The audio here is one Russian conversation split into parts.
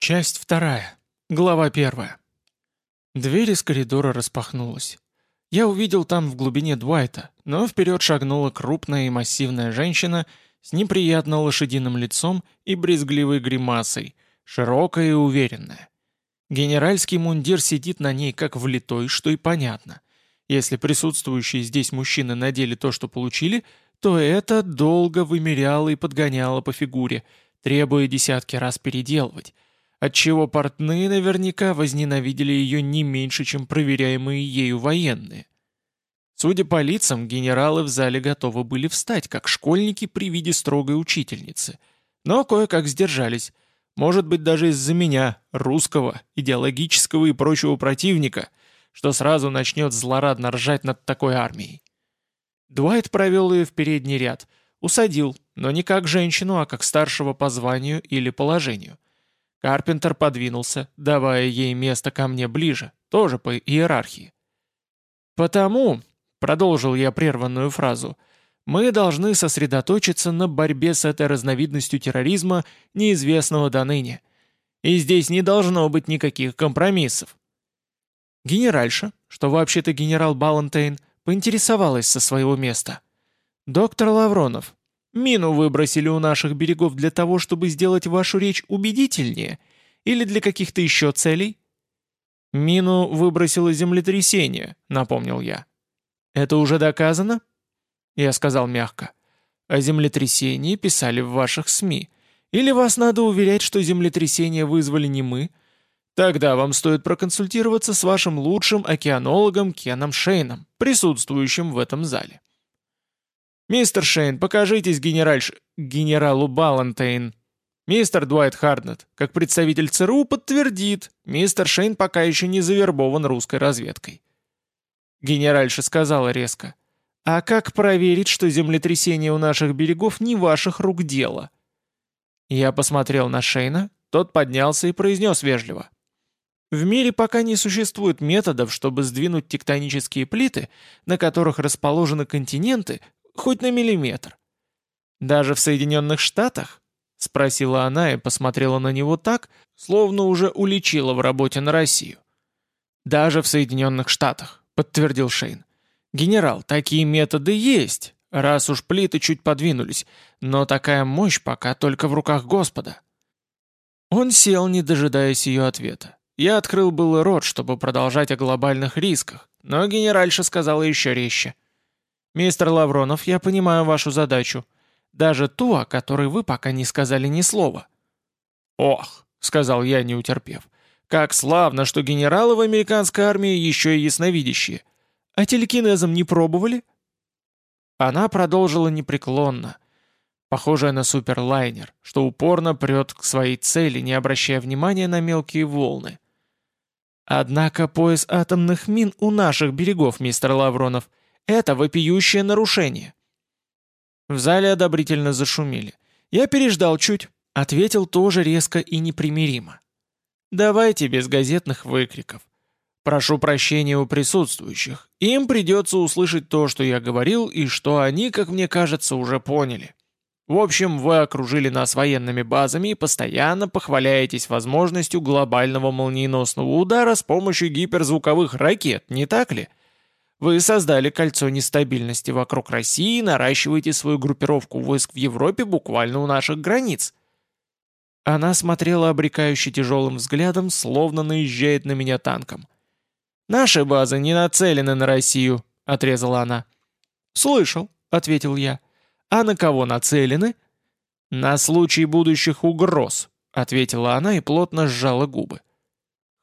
Часть вторая. Глава первая. Дверь из коридора распахнулась. Я увидел там в глубине Дуайта, но вперед шагнула крупная и массивная женщина с неприятно лошадиным лицом и брезгливой гримасой, широкая и уверенная. Генеральский мундир сидит на ней как влитой, что и понятно. Если присутствующие здесь мужчины надели то, что получили, то это долго вымеряло и подгоняло по фигуре, требуя десятки раз переделывать, отчего портные наверняка возненавидели ее не меньше, чем проверяемые ею военные. Судя по лицам, генералы в зале готовы были встать, как школьники при виде строгой учительницы, но кое-как сдержались, может быть даже из-за меня, русского, идеологического и прочего противника, что сразу начнет злорадно ржать над такой армией. Дуайт провел ее в передний ряд, усадил, но не как женщину, а как старшего по званию или положению. Карпентер подвинулся, давая ей место ко мне ближе, тоже по иерархии. «Потому», — продолжил я прерванную фразу, «мы должны сосредоточиться на борьбе с этой разновидностью терроризма, неизвестного до ныне. И здесь не должно быть никаких компромиссов». Генеральша, что вообще-то генерал Балантейн, поинтересовалась со своего места. «Доктор Лавронов, мину выбросили у наших берегов для того, чтобы сделать вашу речь убедительнее? Или для каких-то еще целей?» «Мину выбросило землетрясение», — напомнил я. «Это уже доказано?» Я сказал мягко. «О землетрясении писали в ваших СМИ. Или вас надо уверять, что землетрясение вызвали не мы, Тогда вам стоит проконсультироваться с вашим лучшим океанологом Кеном Шейном, присутствующим в этом зале. «Мистер Шейн, покажитесь генеральш... генералу Балантейн». Мистер Дуайт Харднет, как представитель ЦРУ, подтвердит, мистер Шейн пока еще не завербован русской разведкой. Генеральша сказала резко. «А как проверить, что землетрясение у наших берегов не ваших рук дело?» Я посмотрел на Шейна, тот поднялся и произнес вежливо. В мире пока не существует методов, чтобы сдвинуть тектонические плиты, на которых расположены континенты, хоть на миллиметр. Даже в Соединенных Штатах? Спросила она и посмотрела на него так, словно уже уличила в работе на Россию. «Даже в Соединенных Штатах», — подтвердил Шейн. «Генерал, такие методы есть, раз уж плиты чуть подвинулись, но такая мощь пока только в руках Господа». Он сел, не дожидаясь ее ответа. Я открыл было рот, чтобы продолжать о глобальных рисках, но генеральша сказала еще резче. «Мистер Лавронов, я понимаю вашу задачу. Даже ту, о которой вы пока не сказали ни слова». «Ох», — сказал я, не утерпев, — «как славно, что генералы в американской армии еще и ясновидящие. А телекинезом не пробовали?» Она продолжила непреклонно, похожая на суперлайнер, что упорно прет к своей цели, не обращая внимания на мелкие волны. Однако пояс атомных мин у наших берегов, мистер Лавронов, это вопиющее нарушение. В зале одобрительно зашумели. Я переждал чуть, ответил тоже резко и непримиримо. Давайте без газетных выкриков. Прошу прощения у присутствующих. Им придется услышать то, что я говорил, и что они, как мне кажется, уже поняли. В общем, вы окружили нас военными базами и постоянно похваляетесь возможностью глобального молниеносного удара с помощью гиперзвуковых ракет, не так ли? Вы создали кольцо нестабильности вокруг России и наращиваете свою группировку войск в Европе буквально у наших границ. Она смотрела обрекающе тяжелым взглядом, словно наезжает на меня танком. «Наши базы не нацелены на Россию», — отрезала она. «Слышал», — ответил я. «А на кого нацелены?» «На случай будущих угроз», — ответила она и плотно сжала губы.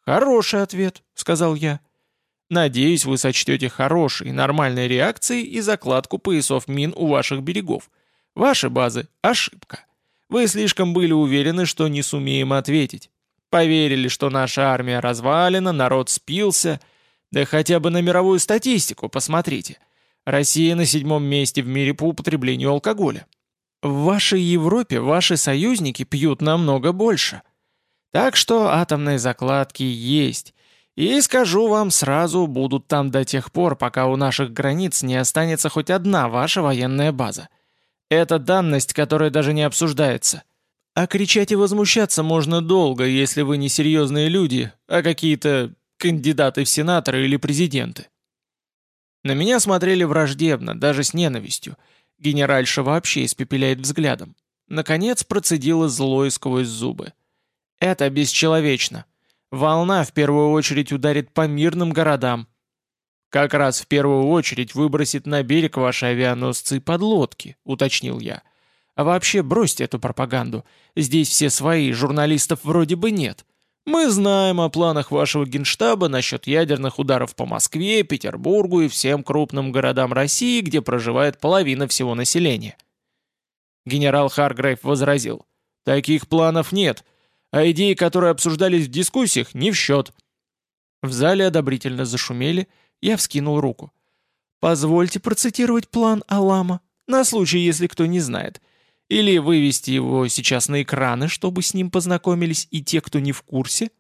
«Хороший ответ», — сказал я. «Надеюсь, вы сочтете хорошей, нормальной реакцией и закладку поясов мин у ваших берегов. Ваши базы — ошибка. Вы слишком были уверены, что не сумеем ответить. Поверили, что наша армия развалена, народ спился. Да хотя бы на мировую статистику посмотрите. Россия на седьмом месте в мире по употреблению алкоголя. В вашей Европе ваши союзники пьют намного больше. Так что атомные закладки есть. И скажу вам сразу, будут там до тех пор, пока у наших границ не останется хоть одна ваша военная база. Это данность, которая даже не обсуждается. А кричать и возмущаться можно долго, если вы не серьезные люди, а какие-то кандидаты в сенаторы или президенты. На меня смотрели враждебно, даже с ненавистью. Генеральша вообще испепеляет взглядом. Наконец процедила злой сквозь зубы. «Это бесчеловечно. Волна в первую очередь ударит по мирным городам. Как раз в первую очередь выбросит на берег ваши авианосцы и подлодки», — уточнил я. «А вообще бросьте эту пропаганду. Здесь все свои, журналистов вроде бы нет. Мы знаем о планах вашего генштаба насчет ядерных ударов по Москве, Петербургу и всем крупным городам России, где проживает половина всего населения. Генерал Харгрейв возразил. Таких планов нет, а идеи, которые обсуждались в дискуссиях, не в счет. В зале одобрительно зашумели, я вскинул руку. «Позвольте процитировать план Алама, на случай, если кто не знает. Или вывести его сейчас на экраны, чтобы с ним познакомились и те, кто не в курсе?»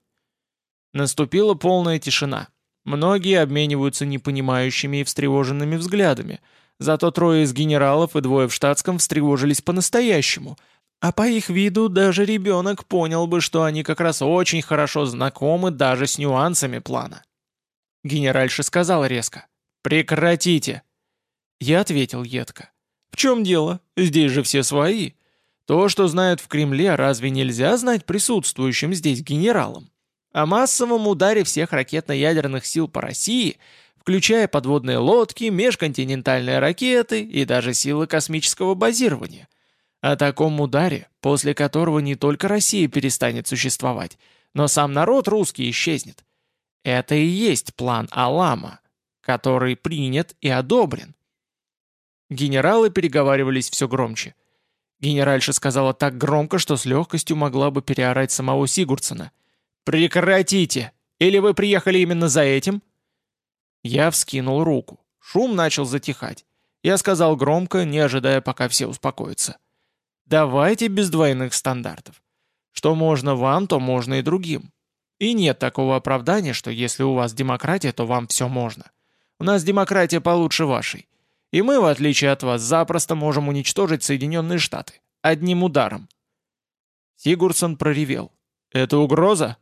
Наступила полная тишина. Многие обмениваются непонимающими и встревоженными взглядами. Зато трое из генералов и двое в штатском встревожились по-настоящему. А по их виду даже ребенок понял бы, что они как раз очень хорошо знакомы даже с нюансами плана. Генеральша сказал резко. «Прекратите!» Я ответил едко. В чем дело? Здесь же все свои. То, что знают в Кремле, разве нельзя знать присутствующим здесь генералам? О массовом ударе всех ракетно-ядерных сил по России, включая подводные лодки, межконтинентальные ракеты и даже силы космического базирования. О таком ударе, после которого не только Россия перестанет существовать, но сам народ русский исчезнет. Это и есть план Алама, который принят и одобрен. Генералы переговаривались все громче. Генеральша сказала так громко, что с легкостью могла бы переорать самого Сигурдсона. «Прекратите! Или вы приехали именно за этим?» Я вскинул руку. Шум начал затихать. Я сказал громко, не ожидая, пока все успокоятся. «Давайте без двойных стандартов. Что можно вам, то можно и другим. И нет такого оправдания, что если у вас демократия, то вам все можно. У нас демократия получше вашей. И мы, в отличие от вас, запросто можем уничтожить Соединенные Штаты. Одним ударом. Сигурдсон проревел. «Это угроза?»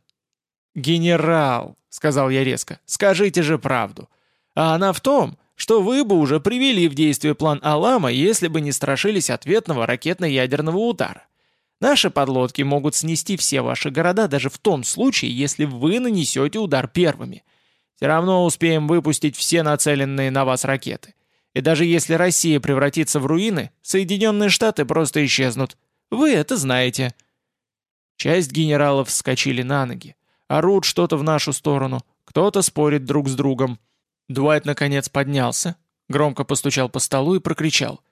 «Генерал», — сказал я резко, — «скажите же правду. А она в том, что вы бы уже привели в действие план Алама, если бы не страшились ответного ракетно-ядерного удара. Наши подлодки могут снести все ваши города даже в том случае, если вы нанесете удар первыми. Все равно успеем выпустить все нацеленные на вас ракеты. И даже если Россия превратится в руины, Соединенные Штаты просто исчезнут. Вы это знаете». Часть генералов вскочили на ноги. Орут что-то в нашу сторону. Кто-то спорит друг с другом. Дуайт наконец поднялся, громко постучал по столу и прокричал.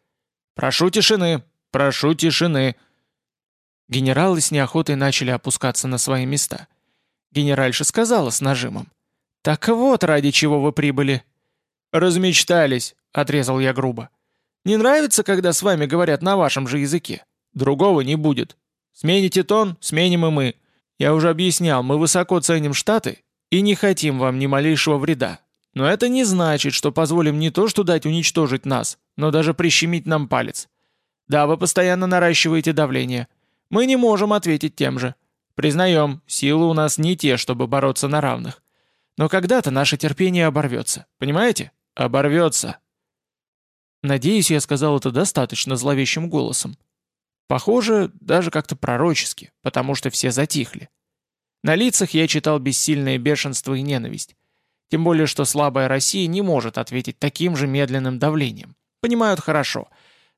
«Прошу тишины! Прошу тишины!» Генералы с неохотой начали опускаться на свои места. Генеральша сказала с нажимом. «Так вот, ради чего вы прибыли». «Размечтались», — отрезал я грубо. «Не нравится, когда с вами говорят на вашем же языке? Другого не будет. Смените тон, сменим и мы. Я уже объяснял, мы высоко ценим Штаты и не хотим вам ни малейшего вреда. Но это не значит, что позволим не то что дать уничтожить нас, но даже прищемить нам палец. Да, вы постоянно наращиваете давление. Мы не можем ответить тем же. Признаем, силы у нас не те, чтобы бороться на равных. Но когда-то наше терпение оборвется. Понимаете? Оборвется. Надеюсь, я сказал это достаточно зловещим голосом. Похоже, даже как-то пророчески, потому что все затихли. На лицах я читал бессильное бешенство и ненависть. Тем более, что слабая Россия не может ответить таким же медленным давлением. Понимают хорошо.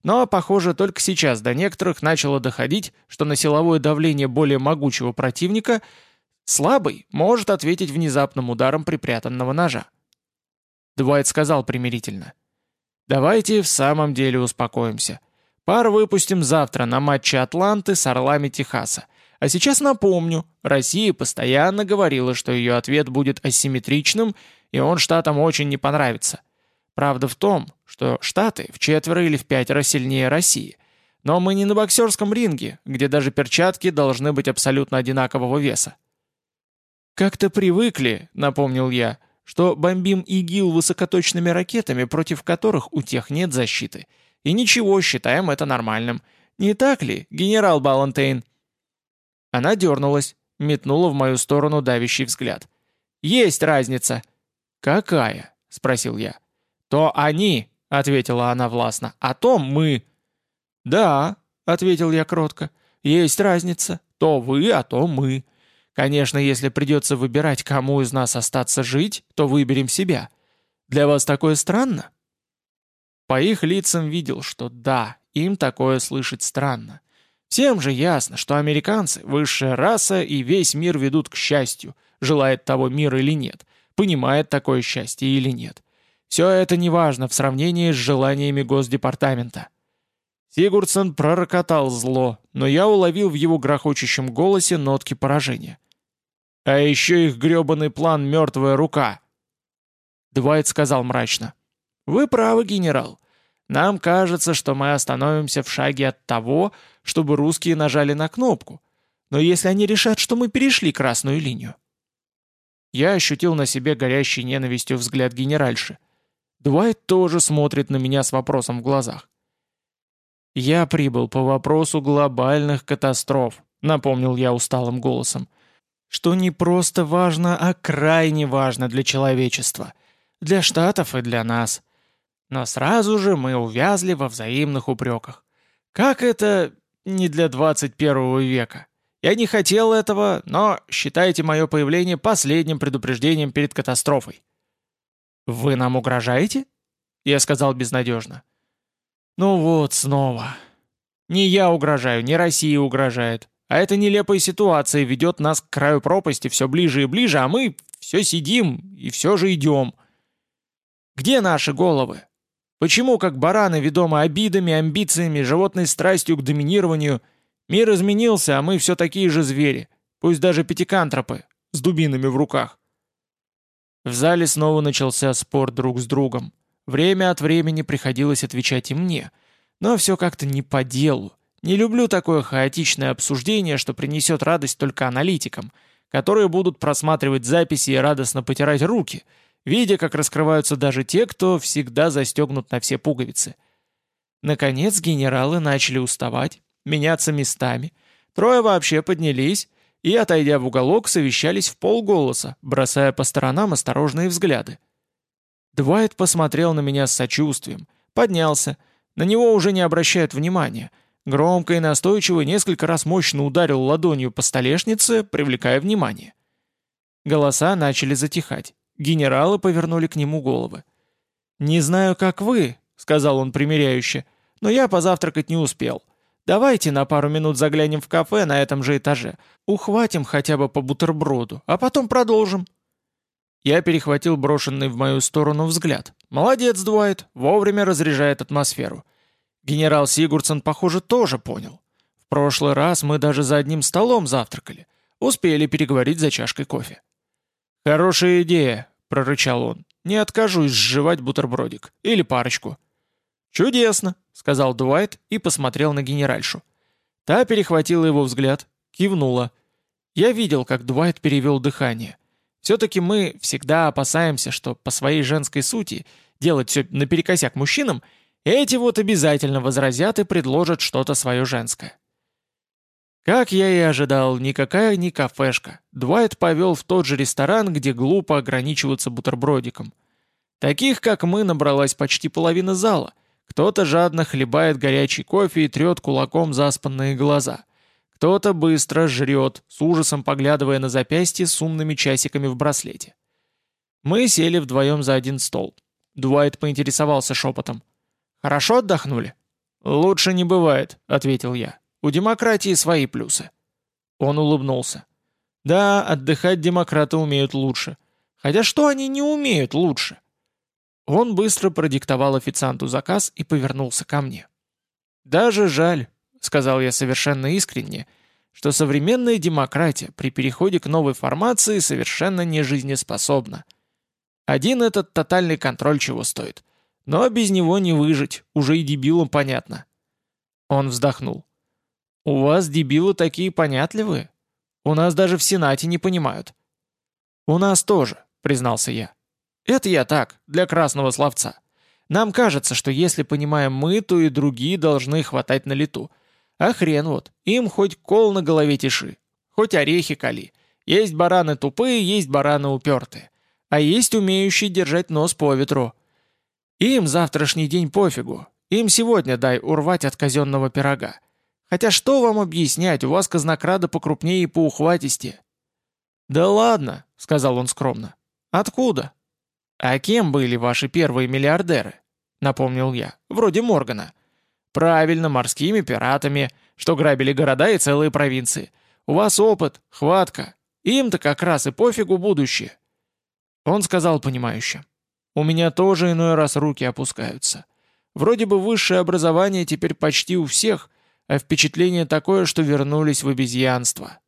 Но, похоже, только сейчас до некоторых начало доходить, что на силовое давление более могучего противника слабый может ответить внезапным ударом припрятанного ножа. Дуайт сказал примирительно. «Давайте в самом деле успокоимся. Пар выпустим завтра на матче Атланты с Орлами Техаса. А сейчас напомню, Россия постоянно говорила, что ее ответ будет асимметричным, и он Штатам очень не понравится. Правда в том, что Штаты в четверо или в пятеро сильнее России. Но мы не на боксерском ринге, где даже перчатки должны быть абсолютно одинакового веса. «Как-то привыкли», — напомнил я, — что бомбим ИГИЛ высокоточными ракетами, против которых у тех нет защиты. И ничего, считаем это нормальным. Не так ли, генерал Балантейн?» Она дернулась, метнула в мою сторону давящий взгляд. «Есть разница!» «Какая?» — спросил я. «То они!» — ответила она властно. «А то мы!» «Да», — ответил я кротко. «Есть разница. То вы, а то мы. Конечно, если придется выбирать, кому из нас остаться жить, то выберем себя. Для вас такое странно?» По их лицам видел, что да, им такое слышать странно. Всем же ясно, что американцы – высшая раса и весь мир ведут к счастью, желает того мир или нет, понимает такое счастье или нет. Все это неважно в сравнении с желаниями Госдепартамента. Сигурдсон пророкотал зло, но я уловил в его грохочущем голосе нотки поражения. «А еще их гребаный план «Мертвая рука». Дуайт сказал мрачно. «Вы правы, генерал. Нам кажется, что мы остановимся в шаге от того, чтобы русские нажали на кнопку. Но если они решат, что мы перешли красную линию?» Я ощутил на себе горящий ненавистью взгляд генеральши. Дуайт тоже смотрит на меня с вопросом в глазах. «Я прибыл по вопросу глобальных катастроф», — напомнил я усталым голосом, «что не просто важно, а крайне важно для человечества, для Штатов и для нас. Но сразу же мы увязли во взаимных упреках. Как это не для 21 века? Я не хотел этого, но считайте мое появление последним предупреждением перед катастрофой. «Вы нам угрожаете?» Я сказал безнадежно. «Ну вот, снова. Не я угрожаю, не Россия угрожает. А эта нелепая ситуация ведет нас к краю пропасти все ближе и ближе, а мы все сидим и все же идем. Где наши головы? Почему, как бараны, ведомы обидами, амбициями, животной страстью к доминированию, мир изменился, а мы все такие же звери, пусть даже пятикантропы, с дубинами в руках? В зале снова начался спор друг с другом. Время от времени приходилось отвечать и мне. Но все как-то не по делу. Не люблю такое хаотичное обсуждение, что принесет радость только аналитикам, которые будут просматривать записи и радостно потирать руки — видя, как раскрываются даже те, кто всегда застегнут на все пуговицы. Наконец генералы начали уставать, меняться местами. Трое вообще поднялись и, отойдя в уголок, совещались в полголоса, бросая по сторонам осторожные взгляды. Двайт посмотрел на меня с сочувствием, поднялся, на него уже не обращают внимания, громко и настойчиво несколько раз мощно ударил ладонью по столешнице, привлекая внимание. Голоса начали затихать. Генералы повернули к нему головы. «Не знаю, как вы», — сказал он примиряюще, — «но я позавтракать не успел. Давайте на пару минут заглянем в кафе на этом же этаже, ухватим хотя бы по бутерброду, а потом продолжим». Я перехватил брошенный в мою сторону взгляд. «Молодец, Дуайт, вовремя разряжает атмосферу». Генерал Сигурдсон, похоже, тоже понял. В прошлый раз мы даже за одним столом завтракали. Успели переговорить за чашкой кофе. «Хорошая идея», — прорычал он. «Не откажусь сживать бутербродик. Или парочку». «Чудесно», — сказал Дуайт и посмотрел на генеральшу. Та перехватила его взгляд, кивнула. Я видел, как Дуайт перевел дыхание. Все-таки мы всегда опасаемся, что по своей женской сути делать все наперекосяк мужчинам, эти вот обязательно возразят и предложат что-то свое женское. Как я и ожидал, никакая не кафешка. Двайт повел в тот же ресторан, где глупо ограничиваться бутербродиком. Таких, как мы, набралась почти половина зала. Кто-то жадно хлебает горячий кофе и трет кулаком заспанные глаза. Кто-то быстро жрет, с ужасом поглядывая на запястье с умными часиками в браслете. Мы сели вдвоем за один стол. Дуайт поинтересовался шепотом. «Хорошо отдохнули?» «Лучше не бывает», — ответил я. У демократии свои плюсы». Он улыбнулся. «Да, отдыхать демократы умеют лучше. Хотя что они не умеют лучше?» Он быстро продиктовал официанту заказ и повернулся ко мне. «Даже жаль», — сказал я совершенно искренне, что современная демократия при переходе к новой формации совершенно не жизнеспособна. Один этот тотальный контроль чего стоит. Но без него не выжить, уже и дебилам понятно. Он вздохнул. «У вас, дебилы, такие понятливые? У нас даже в Сенате не понимают». «У нас тоже», — признался я. «Это я так, для красного словца. Нам кажется, что если понимаем мы, то и другие должны хватать на лету. А хрен вот, им хоть кол на голове тиши. хоть орехи кали. Есть бараны тупые, есть бараны упертые. А есть умеющие держать нос по ветру. Им завтрашний день пофигу. Им сегодня дай урвать от казенного пирога. Хотя что вам объяснять, у вас казнокрада покрупнее и поухватисте». «Да ладно», — сказал он скромно. «Откуда?» «А кем были ваши первые миллиардеры?» — напомнил я. «Вроде Моргана». «Правильно, морскими пиратами, что грабили города и целые провинции. У вас опыт, хватка. Им-то как раз и пофигу будущее». Он сказал понимающе. «У меня тоже иной раз руки опускаются. Вроде бы высшее образование теперь почти у всех, а впечатление такое, что вернулись в обезьянство».